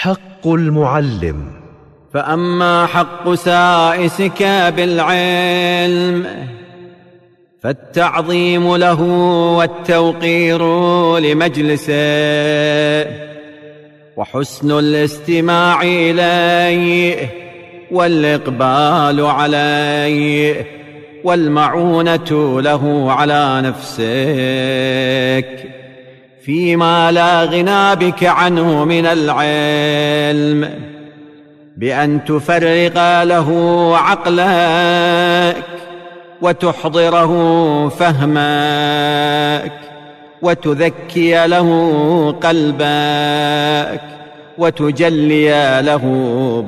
حق المعلم. فأما حق سائسك بالعلم فالتعظيم له والتوقير لمجلسه وحسن الاستماع إليه والإقبال عليه والمعونة له على نفسك. فيما لا غنى بك عنه من العلم بأن تفرغ له عقلك وتحضره فهمك وتذكي له قلبك وتجلي له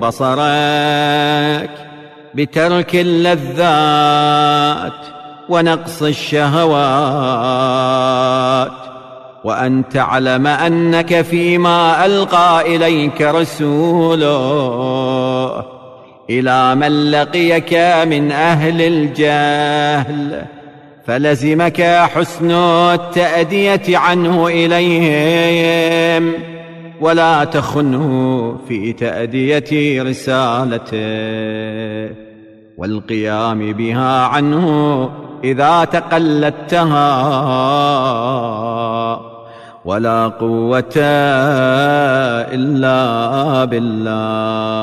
بصرك بترك اللذات ونقص الشهوات. وأن تعلم أنك فيما ألقى إليك رسوله إلى من لقيك من أهل الجهل فلزمك حسن التأدية عنه إليهم ولا تخنه في تأدية رسالته والقيام بها عنه إذا تقلدتها. ولا قوة إلا بالله.